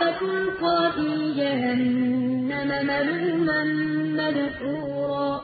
فَتُلْقَىٰ فِي جَهَنَّمَ مَلُومًا مَّدْحُورًا